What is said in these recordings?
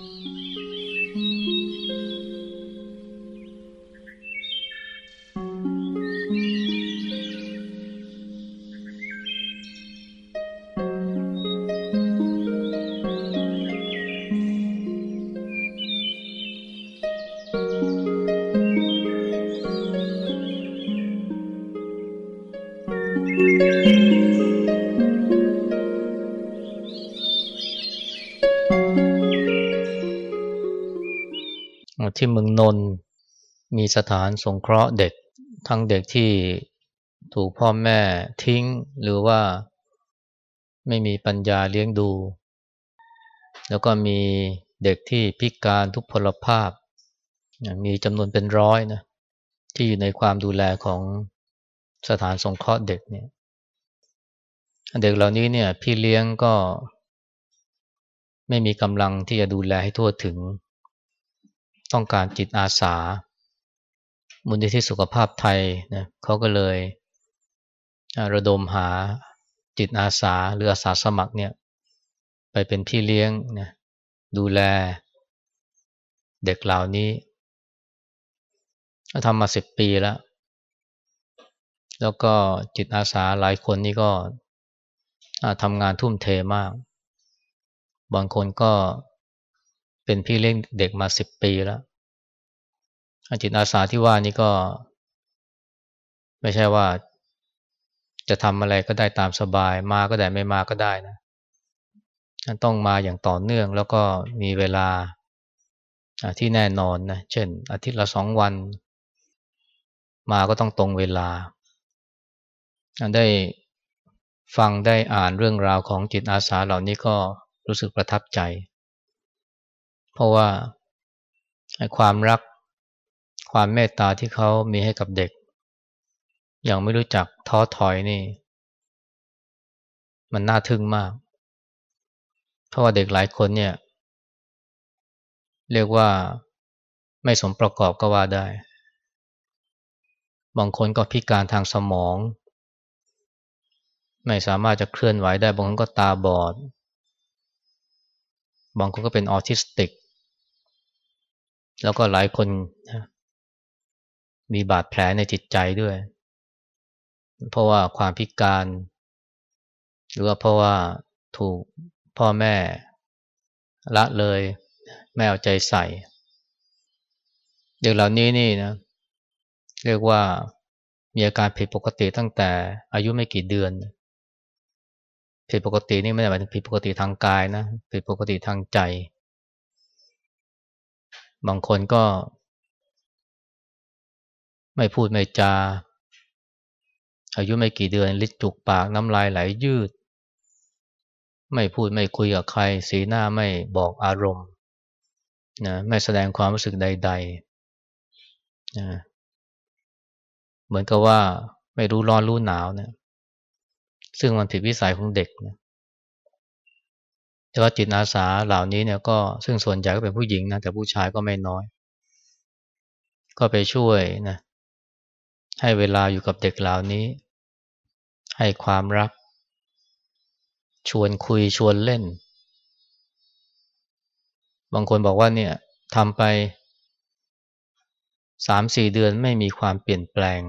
Mm-hmm. ที่เมืองนนมีสถานสงเคราะห์เด็ก ทั้งเด็กที่ถูกพ่อแม่ทิ้งหรือว่าไม่มีปัญญาเลี้ยงดู แล้วก็มีเด็กที่พิการทุกพลภาพ มีจำนวนเป็นร้อยนะที่อยู่ในความดูแลของสถานสงเคราะห์เด็กเนี่ยเด็กเหล่านี้เนี่ยพี่เลี้ยงก็ไม่มีกำลังที่จะดูแลให้ทั่วถึง ต้องการจิตอาสา มูลนิธิสุขภาพไทยนะเขาก็เลยระดมหาจิตอาสาหรืออาสาสมัครเนี่ยไปเป็นพี่เลี้ยงนะดูแลเด็กเหล่านี้ทำมาสิบปีแล้ว แล้วก็จิตอาสาหลายคนนี่ก็ทำงานทุ่มเทมาก บางคนก็ เป็นพี่เลี้ยงเด็กมาสิบปีแล้วจิตอาสาที่ว่านี่ก็ ไม่ใช่ว่า จะทำอะไรก็ได้ตามสบาย มาก็ได้ไม่มาก็ได้นะต้องมาอย่างต่อเนื่องแล้วก็มีเวลาที่แน่นอนนะ เช่น อาทิตย์ละสองวัน มาก็ต้องตรงเวลา ได้ฟังได้อ่านเรื่องราวของจิตอาสาเหล่านี้ก็รู้สึกประทับใจ ราะว่าความรักความเมตตาที่เขามีให้กับเด็ก อย่างไม่รู้จักท้อถอยนี่ มันน่าทึ่งมาก เพราะว่าเด็กหลายคนเนี่ย เรียกว่าไม่สมประกอบก็ว่าได้ บางคนก็พิการทางสมอง ไม่สามารถจะเคลื่อนไหวได้ บางคนก็ตาบอด บางคนก็เป็นออทิสติก แล้วก็หลายคนมีบาดแผลในจิตใจด้วย เพราะว่าความพิการ หรือว่าเพราะว่าถูกพ่อแม่ละเลยไม่เอาใจใส่ เด็กเหล่านี้นี่นะ เรียกว่ามีอาการผิดปกติตั้งแต่อายุไม่กี่เดือน ผิดปกตินี่ไม่ได้หมายถึงผิดปกติทางกายนะ ผิดปกติทางใจ บางคนก็ ไม่พูดไม่จา อายุไม่กี่เดือน ลิดจุกปากน้ำลายไหลยืด ไม่พูดไม่คุยกับใคร สีหน้าไม่บอกอารมณ์นะไม่แสดงความรู้สึกใดๆนะเหมือนกับว่าไม่รู้ร้อนรู้หนาวนะซึ่งมันผิดวิสัยของเด็กนะ แต่ว่าจิตอาสาเหล่านี้เนี่ยก็ซึ่งส่วนใหญ่ก็เป็นผู้หญิงนะแต่ผู้ชายก็ไม่น้อย ก็ไปช่วยนะให้เวลาอยู่กับเด็กเหล่านี้ ให้ความรัก ชวนคุยชวนเล่น บางคนบอกว่าเนี่ยทำไปสามสี่เดือนไม่มีความเปลี่ยนแปลง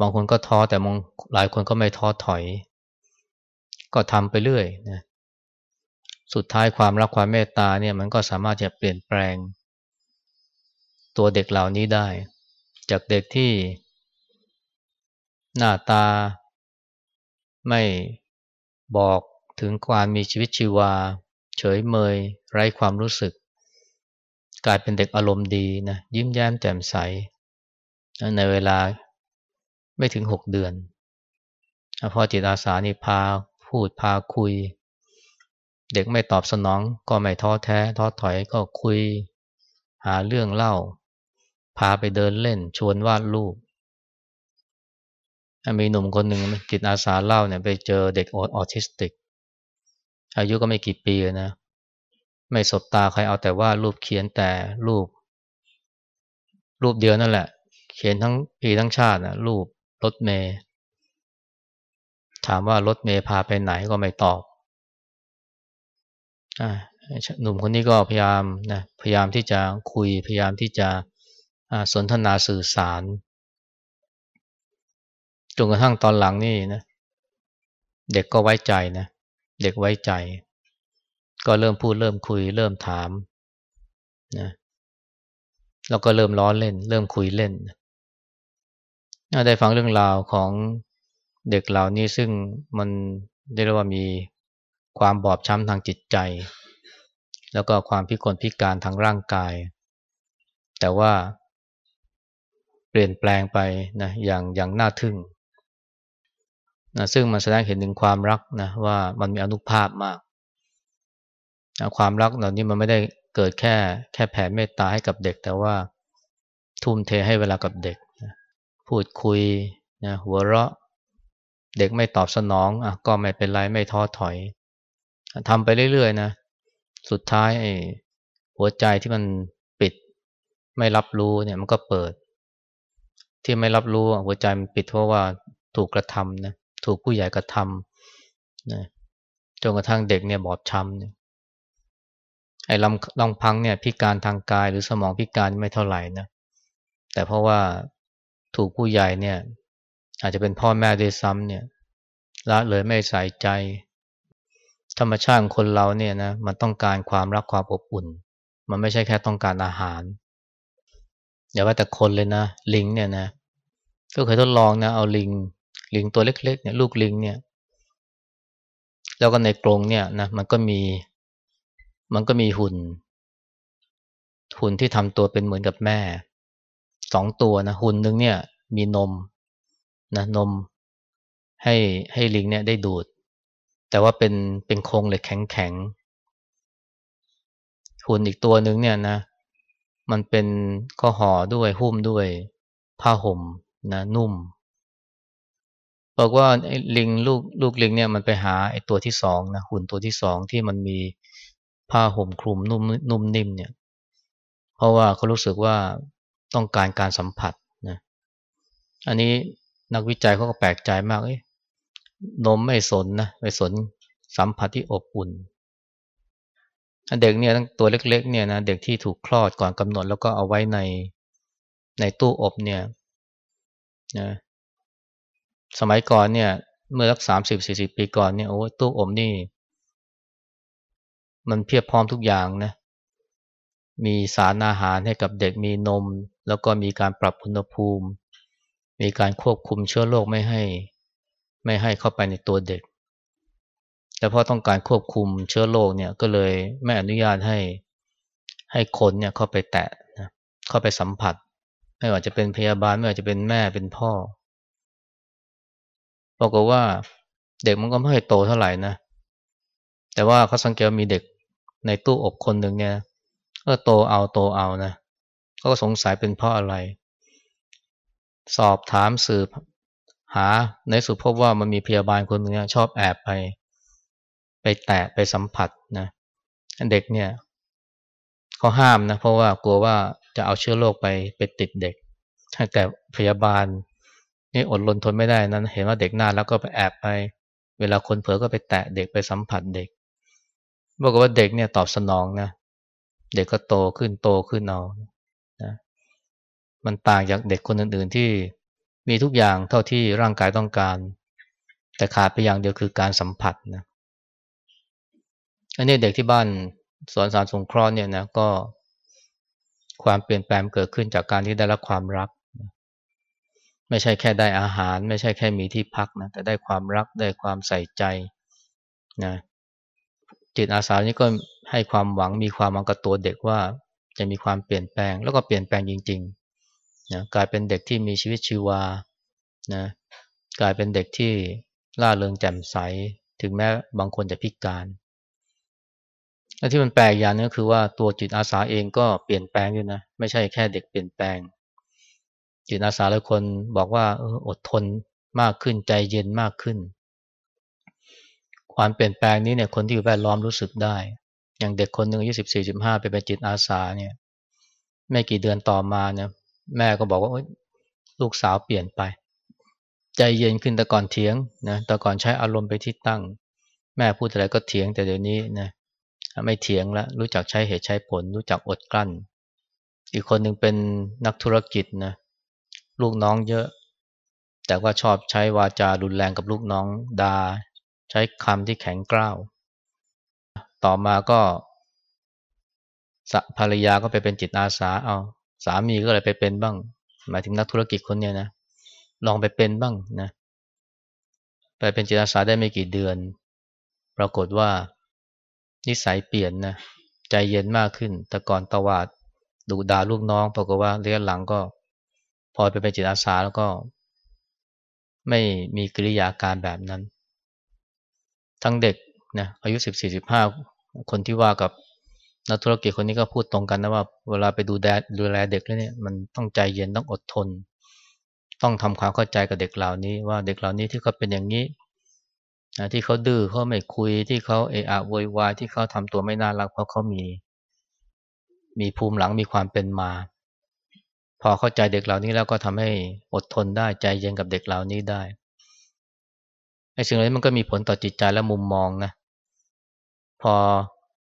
บางคนก็ท้อแต่มองหลายคนก็ไม่ท้อถอย ก็ทำไปเรื่อยนะสุดท้ายความรักความเมตตาเนี่ยมันก็สามารถจะเปลี่ยนแปลง ตัวเด็กเหล่านี้ได้ จากเด็กที่ หน้าตา ไม่บอกถึงความมีชีวิตชีวา เฉยเมย ไร้ความรู้สึก กลายเป็นเด็กอารมณ์ดีนะยิ้มแย้มแจ่มใส ในเวลาไม่ถึงหกเดือนพอจิตอาสานี่พา พูดพาคุย เด็กไม่ตอบสนองก็ไม่ท้อแท้ท้อถอยก็คุย หาเรื่องเล่า พาไปเดินเล่นชวนวาดรูปมีหนุ่มคนหนึ่งจิตอาสาเล่าเนี่ยไปเจอเด็กออทิสติก อายุก็ไม่กี่ปีนะ ไม่สบตาใครเอาแต่ว่ารูปเขียนแต่รูป รูปเดียวนั่นแหละ เขียนทั้งปีทั้งชาตินะรูปรถเมย์ ถามว่ารถเมย์พาไปไหนก็ไม่ตอบอหนุ่มคนนี้ก็พยายามนะพยายามที่จะคุยพยายามที่จะสนทนาสื่อสารจนกระทั่งตอนหลังนี่นะเด็กก็ไว้ใจนะเด็กไว้ใจ ก็เริ่มพูดเริ่มคุย เริ่มถามนะแล้วก็เริ่มล้อเล่น เริ่มคุยเล่นได้ฟังเรื่องราวของ เด็กเหล่านี้ซึ่งมันเรียกว่ามีความบอบช้ำทางจิตใจ แล้วก็ความพิกลพิการทางร่างกาย แต่ว่าเปลี่ยนแปลงไปนะอย่างอย่างน่าทึ่งนะซึ่งมันแสดงเห็นถึงความรักนะว่ามันมีอนุภาพมากนะความรักเหล่านี้มันไม่ได้เกิดแค่แค่แผ่เมตตาให้กับเด็ก แต่ว่าทุ่มเทให้เวลากับเด็กนะพูดคุยนะหัวเราะ เด็กไม่ตอบสนองอะก็ไม่เป็นไรไม่ท้อถอยทำไปเรื่อยๆนะ สุดท้ายไอ้หัวใจที่มันปิด ไม่รับรู้เนี่ยมันก็เปิด ที่ไม่รับรู้หัวใจมันปิดเพราะว่าถูกกระทำนะถูกผู้ใหญ่กระทำนะจนกระทั่งเด็กเนี่ยบอบช้ำเนี่ยไอ้ลำลำพังเนี่ยพิการทางกายหรือสมองพิการไม่เท่าไหร่นะแต่เพราะว่าถูกผู้ใหญ่เนี่ย อาจจะเป็นพ่อแม่ด้วยซ้ำเนี่ยละเลยไม่ใส่ใจ ธรรมชาติของคนเราเนี่ยนะมันต้องการความรักความอบอุ่น มันไม่ใช่แค่ต้องการอาหารอย่าว่าแต่คนเลยนะลิงเนี่ยนะก็เคยทดลองนะเอาลิง ลิงตัวเล็กๆเนี่ยลูกลิงเนี่ย แล้วก็ในกรงเนี่ยนะมันก็มี มันก็มีหุ่น หุ่นที่ทำตัวเป็นเหมือนกับแม่สองตัวนะหุ่นหนึ่งเนี่ย มีนม นะนมให้ให้ลิงเนี่ยได้ดูด แต่ว่าเป็นเป็นโครงเหล็กแข็งแข็งหุ่นอีกตัวหนึ่งเนี่ยนะ มันเป็นก็ห่อด้วยหุ้มด้วยผ้าห่มนะนุ่ม บอกว่าไอ้ลิงลูกลูกลิงเนี่ยมันไปหาไอ้ตัวที่สองนะหุ่นตัวที่สองที่มันมีผ้าห่มคลุมนุ่มนุ่มนิ่มเนี่ย เพราะว่าเขารู้สึกว่าต้องการการสัมผัสนะ อันนี้ นักวิจัยเขาก็แปลกใจมากเอ้นมไม่สนนะไม่สนสัมผัสที่อบอุ่นเด็กเนี่ยตั้งตัวเล็กๆเนี่ยนะเด็กที่ถูกคลอดก่อนกำหนดแล้วก็เอาไว้ในในตู้อบเนี่ยนะสมัยก่อนเนี่ย เมื่อสักสามสิบสี่สิบปีก่อนเนี่ยโอ้ตู้อบนี่ มันเพียบพร้อมทุกอย่างนะมีสารอาหารให้กับเด็กมีนม แล้วก็มีการปรับอุณหภูมิ มีการควบคุมเชื้อโรคไม่ให้ ไม่ให้เข้าไปในตัวเด็ก แต่พอต้องการควบคุมเชื้อโรคเนี่ยก็เลยไม่อนุญาตให้ให้คนเนี่ยเข้าไปแตะนะเข้าไปสัมผัส ไม่ว่าจะเป็นพยาบาลไม่ว่าจะเป็นแม่เป็นพ่อบอกว่าเด็กมันก็ไม่ค่อยโตเท่าไหร่นะแต่ว่าเขาสังเกตมีเด็กในตู้อบคนหนึ่งเนี่ยก็โตเอาโตเอานะเขาก็สงสัยเป็นเพราะอะไร สอบถามสืบ หาในสุดพบว่ามันมีพยาบาลคนหนึ่งชอบแอบไป ไปแตะไปสัมผัสนะเด็กเนี่ยเขาห้ามนะเพราะว่ากลัวว่าจะเอาเชื้อโรคไปไปติดเด็ก แต่พยาบาลนี่อดรนทนไม่ได้นั้น เห็นว่าเด็กหน้าแล้วก็ไปแอบไป เวลาคนเผลอก็ไปแตะเด็กไปสัมผัสเด็กบอกว่าเด็กเนี่ยตอบสนองนะเด็กก็โตขึ้นโตขึ้นเอา มันต่างจากเด็กคนอื่นๆที่มีทุกอย่างเท่าที่ร่างกายต้องการ แต่ขาดไปอย่างเดียวคือการสัมผัสนะอันนี้เด็กที่บ้านสอนสารสงเคราะห์เนี่ยนะก็ความเปลี่ยนแปลงเกิดขึ้นจากการที่ได้รับความรัก ไม่ใช่แค่ได้อาหาร ไม่ใช่แค่มีที่พักนะแต่ได้ความรักได้ความใส่ใจนะจิตอาสานี้ก็ให้ความหวังมีความหวังกับตัวเด็กว่าจะมีความเปลี่ยนแปลง แล้วก็เปลี่ยนแปลงจริง นะกลายเป็นเด็กที่มีชีวิตชีวานะกลายเป็นเด็กที่ล่าเริงแจ่มใส ถึงแม้บางคนจะพิการและที่มันแปลกอย่างนึงก็คือว่าตัวจิตอาสาเองก็เปลี่ยนแปลงด้วยนะไม่ใช่แค่เด็กเปลี่ยนแปลง จิตอาสาหลายคนบอกว่าออดทนมากขึ้นใจเย็นมากขึ้น ความเปลี่ยนแปลงนี้เนี่ยคนที่อยู่แวดล้อมรู้สึกได้ อย่างเด็กคนหนึ่งอายุสิบสี่สิบห้าไปเป็นจิตอาสาเนี่ย ไม่กี่เดือนต่อมาเนี่ย แม่ก็บอกว่าลูกสาวเปลี่ยนไป ใจเย็นขึ้นแต่ก่อนเถียงนะแต่ก่อนใช้อารมณ์ไปที่ตั้ง แม่พูดอะไรก็เถียงแต่เดี๋ยวนี้นะไม่เถียงแล้วรู้จักใช้เหตุใช้ผล รู้จักอดกลั้น อีกคนหนึ่งเป็นนักธุรกิจนะลูกน้องเยอะ แต่ว่าชอบใช้วาจารุนแรงกับลูกน้องดาใช้คำที่แข็งกร้าว ต่อมาก็ภรรยาก็ไปเป็นจิตอาสาเอา สามีก็เลยไปเป็นบ้าง หมายถึงนักธุรกิจคนเนี้ยนะ ลองไปเป็นบ้างนะ ไปเป็นจิตอาสาได้ไม่กี่เดือน ปรากฏว่า นิสัยเปลี่ยนนะ ใจเย็นมากขึ้น แต่ก่อนตวาดดูด่าลูกน้อง ปรากฏว่าเรียนหลังก็ พอไปเป็นจิตอาสาแล้วก็ ไม่มีกิริยาการแบบนั้น ทั้งเด็กนะอายุสิบสี่สิบห้าคนที่ว่ากับ นักธุรกิจคนนี้ก็พูดตรงกันนะว่าเวลาไปดูแลดูแลเด็กแล้วเนี่ยมันต้องใจเย็นต้องอดทน ต้องทำความเข้าใจกับเด็กเหล่านี้ว่าเด็กเหล่านี้ที่เขาเป็นอย่างนี้นะที่เขาดื้อเขาไม่คุยที่เขาเอะอะโวยวายที่เขาทำตัวไม่น่ารักเพราะเขามี มีภูมิหลังมีความเป็นมา พอเข้าใจเด็กเหล่านี้แล้วก็ทำให้อดทนได้ใจเย็นกับเด็กเหล่านี้ได้ไอ้สิ่งเหล่านี้มันก็มีผลต่อจิตใจและมุมมองนะพอ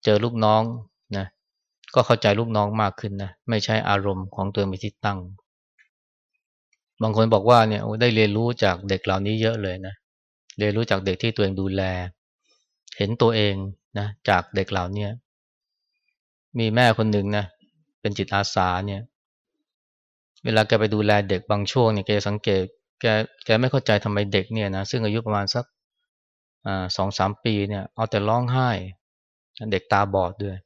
เจอลูกน้อง ก็เข้าใจลูกน้องมากขึ้นนะไม่ใช่อารมณ์ของตัวเองเป็นที่ตั้ง บางคนบอกว่าเนี่ยได้เรียนรู้จากเด็กเหล่านี้เยอะเลยนะเรียนรู้จากเด็กที่ตัวเองดูแล เห็นตัวเองนะจากเด็กเหล่านี้มีแม่คนหนึ่งนะเป็นจิตอาสาเนี่ย เวลาแกไปดูแลเด็กบางช่วงเนี่ยแกสังเกตแกแกไม่เข้าใจทำไมเด็กเนี่ยนะซึ่งอายุประมาณสักสองสามปีเนี่ย เอาแต่ร้องไห้ เด็กตาบอดด้วย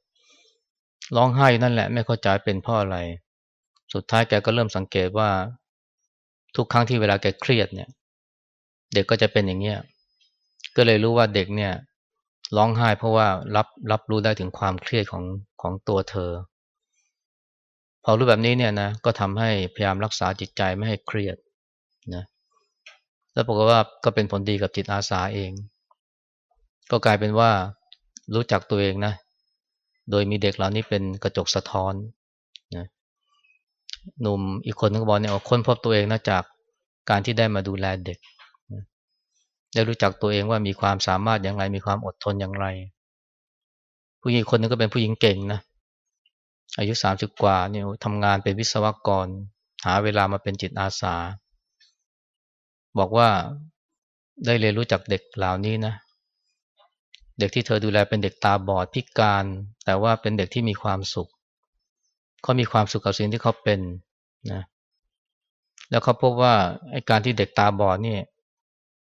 ร้องไห้นั่นแหละไม่เข้าใจเป็นเพราะอะไร สุดท้ายแกก็เริ่มสังเกตว่า ทุกครั้งที่เวลาแกเครียดเนี่ย เด็กก็จะเป็นอย่างเงี้ยก็เลยรู้ว่าเด็กเนี่ย ร้องไห้เพราะว่ารับรับรู้ได้ถึงความเครียดของของตัวเธอ พอรู้แบบนี้เนี่ยนะก็ทำให้พยายามรักษาจิตใจไม่ให้เครียดนะแล้วปรากฏว่าก็เป็นผลดีกับจิตอาสาเอง ก็กลายเป็นว่ารู้จักตัวเองนะ โดยมีเด็กเหล่านี้เป็นกระจกสะท้อนนะหนุ่มอีกคนนึงบอกเนี่ยค้นพบตัวเองนะจากการที่ได้มาดูแลเด็กได้รู้จักตัวเองว่ามีความสามารถอย่างไร มีความอดทนอย่างไร ผู้หญิงคนนึงก็เป็นผู้หญิงเก่งนะอายุสามสิบกว่าเนี่ยทำงานเป็นวิศวกร หาเวลามาเป็นจิตอาสา บอกว่าได้เรียนรู้จักเด็กเหล่านี้นะ เด็กที่เธอดูแลเป็นเด็กตาบอดพิการ แต่ว่าเป็นเด็กที่มีความสุขเขามีความสุขกับสิ่งที่เขาเป็นนะแล้วเขาพบว่าไอ้การที่เด็กตาบอดนี่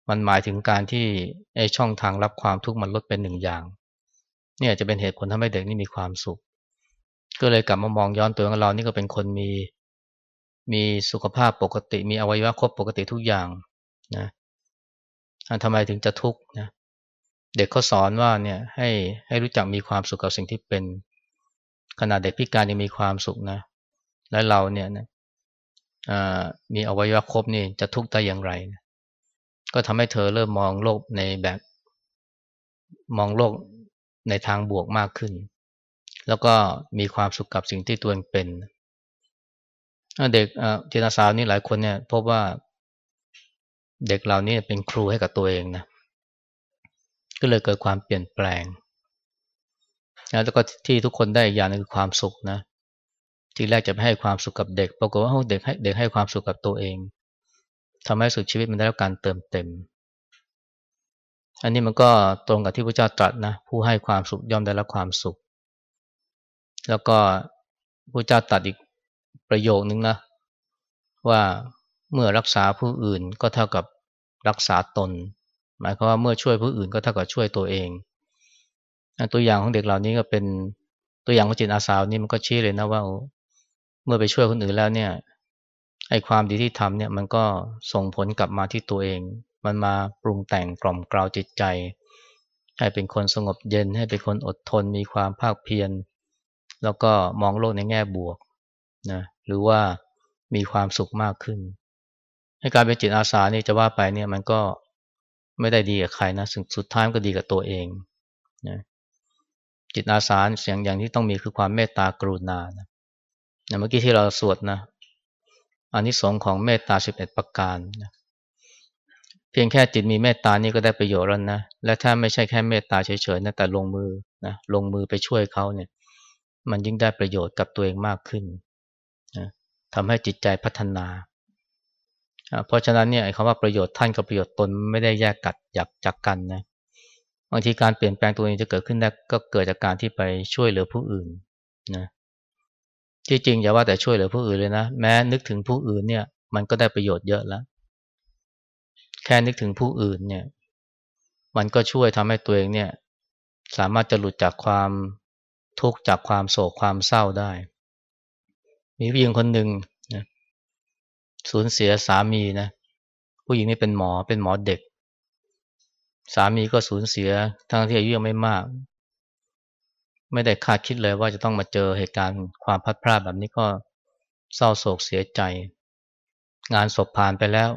มันหมายถึงการที่ไอ้ช่องทางรับความทุกข์มันลดเป็นหนึ่งอย่าง เนี่ยจะเป็นเหตุผลทำให้เด็กนี่มีความสุข ก็เลยกลับมามองย้อนตัวของเรานี่ก็เป็นคนมีมีสุขภาพปกติ มีอวัยวะครบปกติทุกอย่างนะทำไมถึงจะทุกข์นะ เด็กเขาสอนว่าเนี่ยให้ให้รู้จักมีความสุขกับสิ่งที่เป็นขนาดเด็กพิการยังมีความสุขนะ และเราเนี่ยนะมีอวัยวะครบนี่จะทุกข์ได้อย่างไรนะก็ทำให้เธอเริ่มมองโลกในแบบมองโลกในทางบวกมากขึ้น แล้วก็มีความสุขกับสิ่งที่ตัวเองเป็น เด็กเจตนาสาวนี่หลายคนเนี่ยพบว่าเด็กเหล่านี้เป็นครูให้กับตัวเองนะ ก็เลยเกิดความเปลี่ยนแปลงแล้วก็ที่ทุกคนได้อย่างนึงคือความสุขนะทีแรกจะไม่ให้ความสุขกับเด็ก ปรากฏว่าเด็กให้เด็กให้ความสุขกับตัวเองทำให้สุดชีวิตมันได้รับการเติมเต็ม อันนี้มันก็ตรงกับที่พระเจ้าตรัสนะผู้ให้ความสุขย่อมได้รับความสุข แล้วก็พระเจ้าตรัสอีกประโยคนึงนะว่าเมื่อรักษาผู้อื่นก็เท่ากับรักษาตน หมายความว่าเมื่อช่วยผู้อื่นก็เท่ากับช่วยตัวเองตัวอย่างของเด็กเหล่านี้ก็เป็นตัวอย่างของจิตอาสานี่มันก็ชี้เลยนะว่า เมื่อไปช่วยคนอื่นแล้วเนี่ยไอ้ความดีที่ทำเนี่ยมันก็ส่งผลกลับมาที่ตัวเอง มันมาปรุงแต่งกล่อมกล่าวจิตใจ ให้เป็นคนสงบเย็นให้เป็นคนอดทนมีความภาคเพียรแล้วก็มองโลกในแง่บวกนะหรือว่ามีความสุขมากขึ้น ให้การเป็นจิตอาสานี่จะว่าไปเนี่ยมันก็ ไม่ได้ดีกับใครนะสุดสุดท้ายก็ดีกับตัวเองนะจิตอาสาเสียงอย่างที่ต้องมีคือความเมตตากรุณานะเมื่อกี้ที่เราสวดนะอันนี้สองของเมตตาสิบเอ็ดประการนะเพีพียงแค่จิตมีเมตตานี่ก็ได้ประโยชน์แล้วนะและถ้าไม่ใช่แค่เมตตาเฉยๆนะแต่ลงมือนะลงมือไปช่วยเขาเนี่ย มันยิ่งได้ประโยชน์กับตัวเองมากขึ้นนะทำให้จิตใจพัฒนา เพราะฉะนั้นเนี่ยคำว่าประโยชน์ท่านกับประโยชน์ตนไม่ได้แยกกัดอยากจากกันนะบางทีการเปลี่ยนแปลงตัวเองจะเกิดขึ้นได้ก็เกิดจากการที่ไปช่วยเหลือผู้อื่นนะที่จริงอย่าว่าแต่ช่วยเหลือผู้อื่นเลยนะแม้นึกถึงผู้อื่นเนี่ย มันก็ได้ประโยชน์เยอะแล้ว แค่นึกถึงผู้อื่นเนี่ย มันก็ช่วยทำให้ตัวเองเนี่ย สามารถจะหลุดจากความทุกข์จากความโศกความเศร้าได้ มีผู้หญิงคนหนึ่ง สูญเสียสามีนะผู้หญิงนี่เป็นหมอเป็นหมอเด็ก สามีก็สูญเสียทั้งที่อายุยังไม่มาก ไม่ได้คาดคิดเลยว่าจะต้องมาเจอเหตุการณ์ความพัดพลาดแบบนี้ก็เศร้าโศกเสียใจ งานศพผ่านไปแล้ว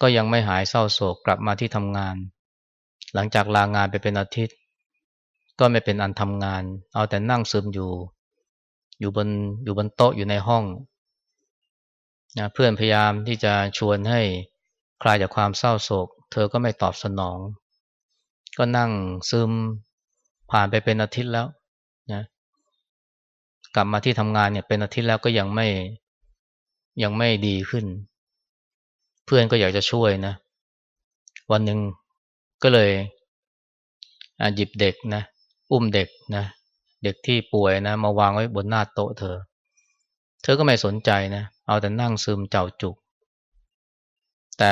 ก็ยังไม่หายเศร้าโศกกลับมาที่ทำงาน หลังจากลางานไปเป็นอาทิตย์ ก็ไม่เป็นอันทำงาน เอาแต่นั่งซึมอยู่ อยู่บนอยู่บนโต๊ะอยู่ในห้อง นะเพื่อนพยายามที่จะชวนให้คลายจากความเศร้าโศก เธอก็ไม่ตอบสนอง ก็นั่งซึมผ่านไปเป็นอาทิตย์แล้วนะกลับมาที่ทำงานเนี่ยเป็นอาทิตย์แล้วก็ยังไม่ยังไม่ดีขึ้น เพื่อนก็อยากจะช่วยนะ วันหนึ่งก็เลยหยิบเด็กนะอุ้มเด็กนะเด็กที่ป่วยนะมาวางไว้บนหน้าโต๊ะเธอ เธอก็ไม่สนใจนะเเอาแต่นั่งซึมเจ้าจุก แต่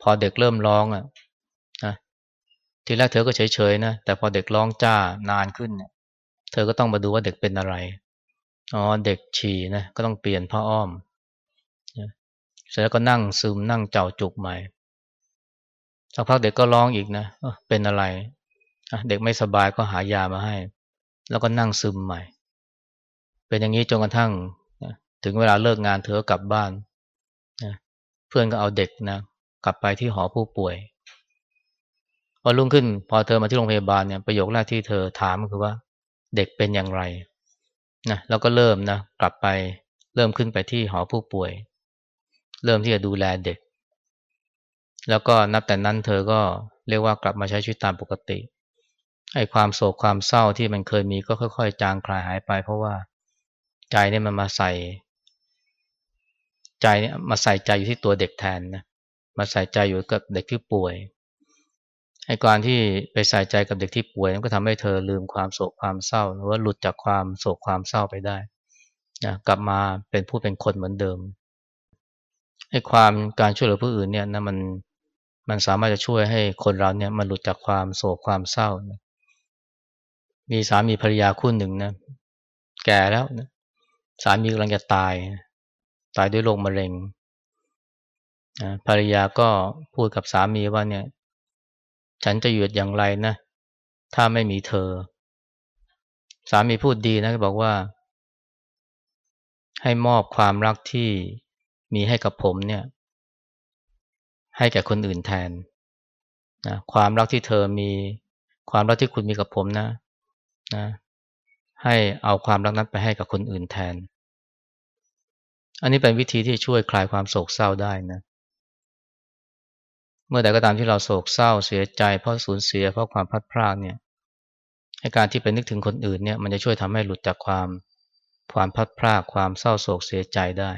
พอเด็กเริ่มร้องอะนะทีแรกเธอก็เฉยๆนะแต่พอเด็กร้องจ้านานขึ้นเนี่ยเธอก็ต้องมาดูว่าเด็กเป็นอะไรอ๋อเด็กฉี่นะก็ต้องเปลี่ยนผ้าอ้อมเสร็จแล้วก็นั่งซึมนั่งเจ้าจุกใหม่สักพักเด็กก็ร้องอีกนะเป็นอะไรเด็กไม่สบายก็หายามาให้ แล้วก็นั่งซึมใหม่ เป็นอย่างนี้จนกระทั่ง ถึงเวลาเลิกงานเธอกลับบ้านเพื่อนก็เอาเด็กนะกลับไปที่หอผู้ป่วยพอรุ่งขึ้น พอเธอมาที่โรงพยาบาลเนี่ยประโยคแรกที่เธอถามก็คือว่า เด็กเป็นอย่างไรนะแล้วก็เริ่มนะกลับไปเริ่มขึ้นไปที่หอผู้ป่วย เริ่มที่จะดูแลเด็ก แล้วก็นับแต่นั้นเธอก็เรียกว่ากลับมาใช้ชีวิตตามปกติให้ความโศกความเศร้าที่มันเคยมีก็ค่อย ๆ จางคลายหายไป เพราะว่าใจเนี่ยมันมาใส่ ใจเนี่ยมาใส่ใจอยู่ที่ตัวเด็กแทนนะมาใส่ใจอยู่กับเด็กที่ป่วยให้การที่ไปใส่ใจกับเด็กที่ป่วยมันก็ทำให้เธอลืมความโศกความเศร้าหรือว่าหลุดจากความโศกความเศร้าไปได้นะกลับมาเป็นผู้เป็นคนเหมือนเดิมให้ความการช่วยเหลือผู้อื่นเนี่ยนะมันมันสามารถจะช่วยให้คนเราเนี่ยมันหลุดจากความโศกความเศร้านะมีสามีภรรยาคู่หนึ่งนะแก่แล้วนะสามีกำลังจะตาย ตายด้วยโรคมะเร็งนะภรรยาก็พูดกับสามีว่าเนี่ย ฉันจะหยุดอย่างไรนะ ถ้าไม่มีเธอ สามีพูดดีนะบอกว่า ให้มอบความรักที่มีให้กับผมเนี่ย ให้แก่คนอื่นแทนนะความรักที่เธอมี ความรักที่คุณมีกับผมนะนะ ให้เอาความรักนั้นไปให้กับคนอื่นแทน อันนี้เป็นวิธีที่ช่วยคลายความโศกเศร้าได้นะ เมื่อใดก็ตามที่เราโศกเศร้าเสียใจ เพราะสูญเสียเพราะความพลาดพลาดเนี่ยให้การที่ไปนึกถึงคนอื่นเนี่ยมันจะช่วยทำให้หลุดจากความความพลาดพลาดความเศร้าโศกเสียใจได้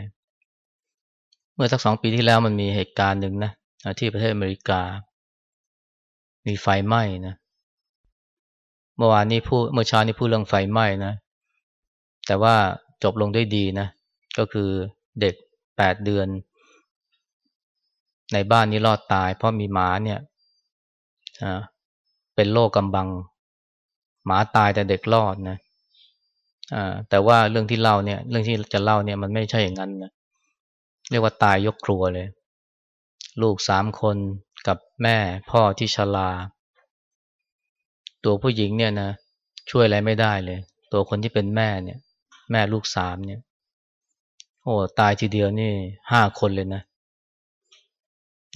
เมื่อสักสองปีที่แล้วมันมีเหตุการณ์หนึ่งนะที่ประเทศอเมริกา มีไฟไหม้นะเมื่อวานนี้พูดเมื่อเช้านี้พูดเรื่องไฟไหม้นะ แต่ว่าจบลงด้วยดีนะ ก็คือเด็กแปดเดือน ในบ้านนี้รอดตาย เพราะมีหมาเนี่ยเป็นโรคกำบัง หมาตายแต่เด็กรอดนะแต่ว่าเรื่องที่เล่าเนี่ย เรื่องที่จะเล่าเนี่ยมันไม่ใช่อย่างนั้นนะเรียกว่าตายยกครัวเลย ลูกสามคนกับแม่พ่อที่ชราตัวผู้หญิงเนี่ยนะช่วยอะไรไม่ได้เลย ตัวคนที่เป็นแม่เนี่ย แม่ลูกสามเนี่ย โอ้ตายทีเดียวนี่ห้าคนเลยนะ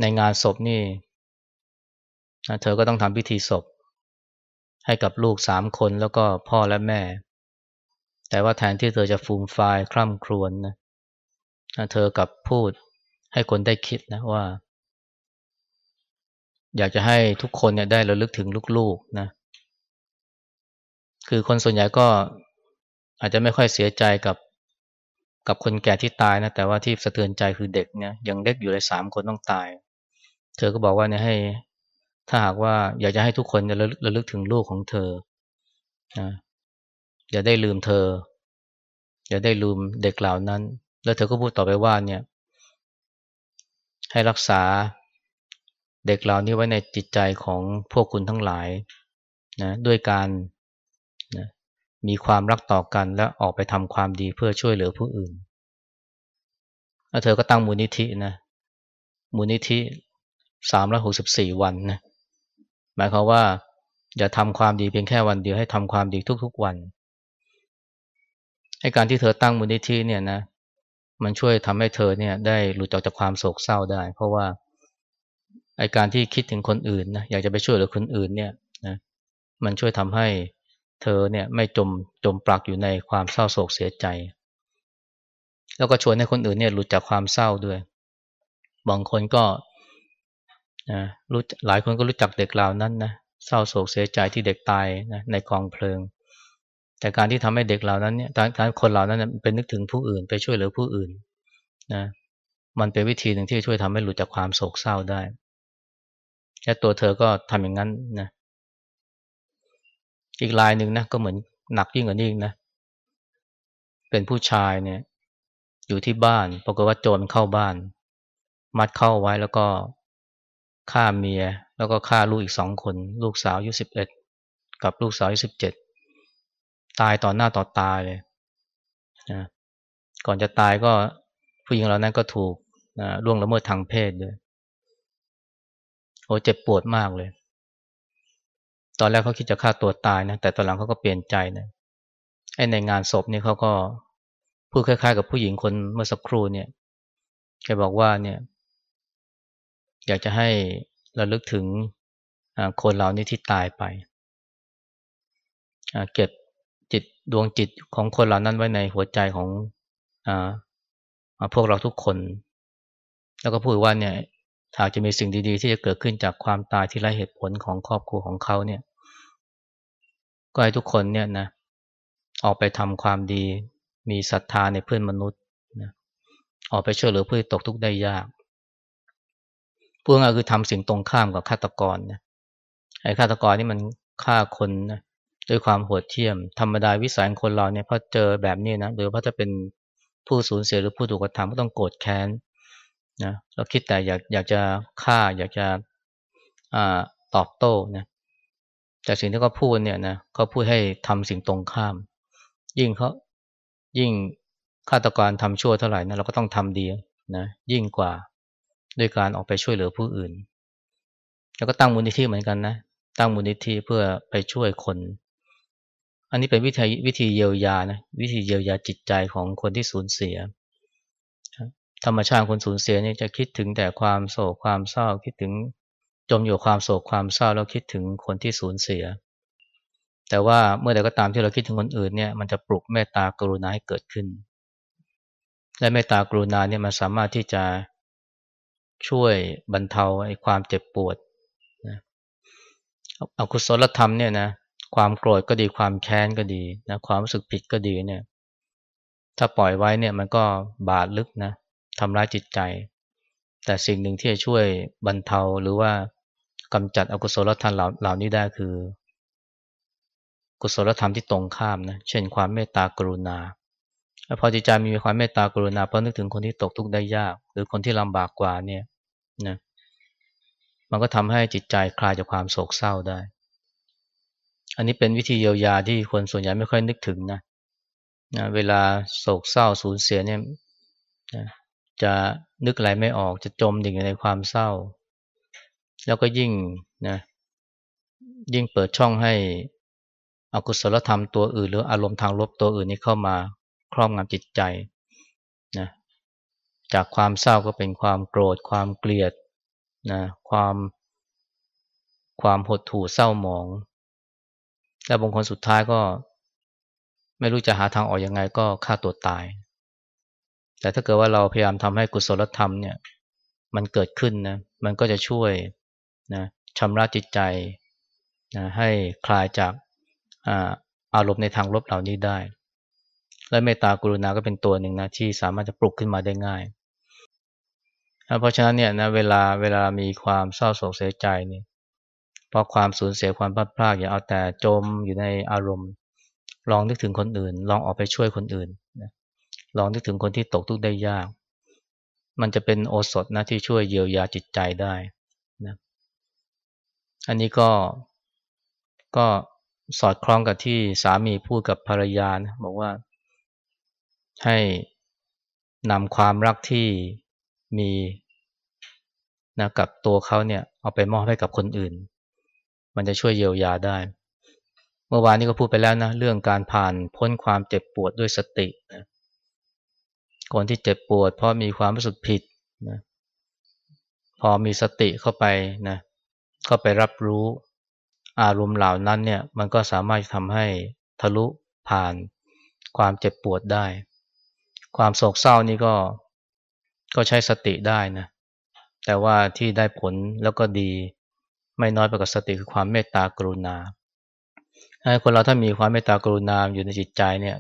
ในงานศพนี่เธอก็ต้องทำพิธีศพ ให้กับลูกสามคนแล้วก็พ่อและแม่ แต่ว่าแทนที่เธอจะฟูมฟายคร่ำครวญนะเธอกับพูดให้คนได้คิดนะว่า อยากจะให้ทุกคนเนี่ยได้ระลึกถึงลูกๆนะ คือคนส่วนใหญ่ก็อาจจะไม่ค่อยเสียใจกับ กับคนแก่ที่ตายนะแต่ว่าที่สะเทือนใจคือเด็กเนี่ยยังเล็กอยู่เลยสามคนต้องตาย เธอก็บอกว่าเนี่ยให้ถ้าหากว่าอยากจะให้ทุกคนจะระลึกถึงลูกของเธอนะอย่าได้ลืมเธอ อย่าได้ลืมเด็กเหล่านั้น แล้วเธอก็พูดต่อไปว่าเนี่ยให้รักษาเด็กเหล่านี้ไว้ในจิตใจของพวกคุณทั้งหลายนะด้วยการ มีความรักต่อกันและออกไปทำความดีเพื่อช่วยเหลือผู้อื่นแล้วเธอก็ตั้งมูลนิธินะมูลนิธิสามร้อยหกสิบสี่วันนะหมายความว่าอย่าทำความดีเพียงแค่วันเดียวให้ทำความดีทุกๆวันให้การที่เธอตั้งมูลนิธิเนี่ยนะมันช่วยทำให้เธอเนี่ยได้หลุดออกจากความโศกเศร้าได้ เพราะว่าไอการที่คิดถึงคนอื่นนะอยากจะไปช่วยเหลือคนอื่นเนี่ยนะมันช่วยทำให้ เธอเนี่ยไม่จมจมปลักอยู่ในความเศร้าโศกเสียใจ แล้วก็ชวนให้คนอื่นเนี่ยหลุดจากความเศร้าด้วย บางคนก็นะรู้หลายคนก็รู้จักเด็กเหล่านั้นนะเศร้าโศกเสียใจที่เด็กตายนะในกองเพลิง แต่การที่ทำให้เด็กเหล่านั้นเนี่ยการคนเหล่านั้นเป็นนึกถึงผู้อื่น ไปช่วยเหลือผู้อื่นนะมันเป็นวิธีหนึ่งที่ช่วยทำให้หลุดจากความโศกเศร้าได้แค่ตัวเธอก็ทำอย่างนั้นนะ อีกลายหนึ่งนะก็เหมือนหนักยิ่งกว่านี้นะ เป็นผู้ชายเนี่ย อยู่ที่บ้านปรากฏว่าโจรเข้าบ้าน มัดเข้าไว้แล้วก็ฆ่าเมีย แล้วก็ฆ่าลูกอีกสองคน ลูกสาวอายุสิบเอ็ดกับลูกสาวอายุสิบเจ็ดตายต่อหน้าต่อตาเลยนะก่อนจะตายก็ผู้หญิงเหล่านั้นก็ถูกนะล่วงละเมิดทางเพศด้วยโอ้เจ็บปวดมากเลย ตอนแรกเขาคิดจะฆ่าตัวตายนะแต่ตอนหลังเขาก็เปลี่ยนใจนะไอ้ในงานศพนี่เขาก็พูดคล้ายๆ กับผู้หญิงคนเมื่อสักครู่เนี่ยแกบอกว่าเนี่ย อยากจะให้ระลึกถึงคนเหล่านี้ที่ตายไปเก็บจิตดวงจิตของคนเหล่านั้นไว้ในหัวใจของอพวกเราทุกคน แล้วก็พูดว่าเนี่ยหากจะมีสิ่งดีๆ ที่จะเกิดขึ้นจากความตายที่ไร้เหตุผลของครอบครัวของเขาเนี่ย ก็ให้ทุกคนเนี่ยนะออกไปทำความดี มีศรัทธาในเพื่อนมนุษย์นะออกไปช่วยเหลือผู้ตกทุกข์ได้ยากพวกนั้นคือทำสิ่งตรงข้ามกับฆาตกรนะไอ้ฆาตกรนี่มันฆ่าคนนะด้วยความโหดเที่ยม ธรรมดาวิสัยคนเราเนี่ยพอเจอแบบนี้นะหรือว่าจะเป็นผู้สูญเสียหรือผู้ถูกกระทำก็ต้องโกรธแค้นนะเราคิดแต่อยากอยากจะฆ่าอยากจะอ่าตอบโต้นะ แต่สิ่งที่เขาพูดเนี่ยนะเขาพูดให้ทำสิ่งตรงข้าม ยิ่งเขายิ่งฆาตกรทำชั่วเท่าไหร่นะเราก็ต้องทำดีนะยิ่งกว่าด้วยการออกไปช่วยเหลือผู้อื่น แล้วก็ตั้งมูลนิธิเหมือนกันนะตั้งมูลนิธิเพื่อไปช่วยคน อันนี้เป็นวิธีวิธีเยียวยานะวิธีเยียวยาจิตใจของคนที่สูญเสีย ธรรมชาติคนสูญเสียเนี่ยจะคิดถึงแต่ความโศกความเศร้าคิดถึง จมอยู่ความโศกความเศร้าแล้วคิดถึงคนที่สูญเสีย แต่ว่าเมื่อใดก็ตามที่เราคิดถึงคนอื่นเนี่ยมันจะปลุกเมตตากรุณาให้เกิดขึ้น และเมตตากรุณาเนี่ยมันสามารถที่จะช่วยบรรเทาไอ้ความเจ็บปวดนะอกุศลธรรมเนี่ยนะความโกรธก็ดีความแค้นก็ดีนะความรู้สึกผิดก็ดีเนี่ยถ้าปล่อยไว้เนี่ยมันก็บาดลึกนะทำร้ายจิตใจ แต่สิ่งหนึ่งที่จะช่วยบรรเทาหรือว่า กำจัดอกุศลธรรมเหล่านี้ได้คือ กุศลธรรมที่ตรงข้ามนะเช่นความเมตตากรุณาพอจิตใจมีความเมตตากรุณาเพราะนึกถึงคนที่ตกทุกข์ได้ยาก หรือคนที่ลำบากกว่าเนี่ยนะมันก็ทำให้จิตใจคลายจากความโศกเศร้าได้ อันนี้เป็นวิธีเยียวยาที่คนส่วนใหญ่ไม่ค่อยนึกถึงนะนะเวลาโศกเศร้าสูญเสียเนี่ยนะจะนึกอะไรไม่ออกจะจมดิ่งอยู่ในความเศร้า แล้วก็ยิ่งนะยิ่งเปิดช่องให้อกุศลธรรมตัวอื่น หรืออารมณ์ทางลบตัวอื่นนี้เข้ามาครอบงำจิตใจนะจากความเศร้าก็เป็นความโกรธ ความเกลียดนะความความหดหู่เศร้าหมอง และบางคนสุดท้ายก็ ไม่รู้จะหาทางออกอยังไงก็ฆ่าตัวตาย แต่ถ้าเกิดว่าเราพยายามทำให้กุศลธรรมเนี่ย มันเกิดขึ้นนะมันก็จะช่วย นะชำระจิตใจนะให้คลายจากอาอารมณ์ในทางลบเหล่านี้ได้ และเมตตากรุณาก็เป็นตัวหนึ่งนะที่สามารถจะปลุกขึ้นมาได้ง่าย เพราะฉะนั้นเนี่ยนะเวลาเวลามีความเศร้าโศกเสียใจเนี่ยเพราะความสูญเสียความพลาดพลาดอย่าเอาแต่จมอยู่ในอารมณ์ ลองนึกถึงคนอื่น ลองออกไปช่วยคนอื่นนะลองนึกถึงคนที่ตกทุกข์ได้ยาก มันจะเป็นโอสถนะที่ช่วยเยียวยาจิตใจได้ อันนี้ก็ก็สอดคล้องกับที่สามีพูดกับภรรยานะบอกว่าให้นำความรักที่มีนะกับตัวเขาเนี่ยเอาไปมอบให้กับคนอื่น มันจะช่วยเยียวยาได้ เมื่อวานนี้ก็พูดไปแล้วนะเรื่องการผ่านพ้นความเจ็บปวดด้วยสตินะคนที่เจ็บปวดเพราะมีความรู้สึกผิดนะพอมีสติเข้าไปนะ เข้าไปรับรู้อารมณ์เหล่านั้นเนี่ยมันก็สามารถทำให้ทะลุผ่านความเจ็บปวดได้ ความโศกเศร้านี่ก็ก็ใช้สติได้นะแต่ว่าที่ได้ผลแล้วก็ดี ไม่น้อยไปกว่าสติคือความเมตตากรุณาคนเราถ้ามีความเมตตากรุณาอยู่ในจิตใจเนี่ย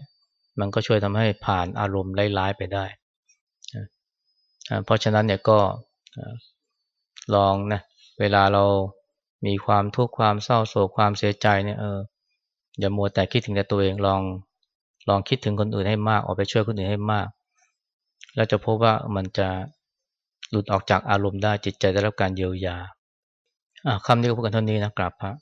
มันก็ช่วยทำให้ผ่านอารมณ์ร้ายๆไปได้ เพราะฉะนั้นเนี่ยก็ลองนะเวลาเรา มีความทุกข์ความเศร้าโศกความเสียใจเนี่ยเอออย่ามัวแต่คิดถึงแต่ตัวเองลองลองคิดถึงคนอื่นให้มากออกไปช่วยคนอื่นให้มาก แล้วจะพบว่ามันจะหลุดออกจากอารมณ์ได้จิตใจได้รับการเยียวยาคำนี้ก็พูดกันเท่านี้นะกราบพระ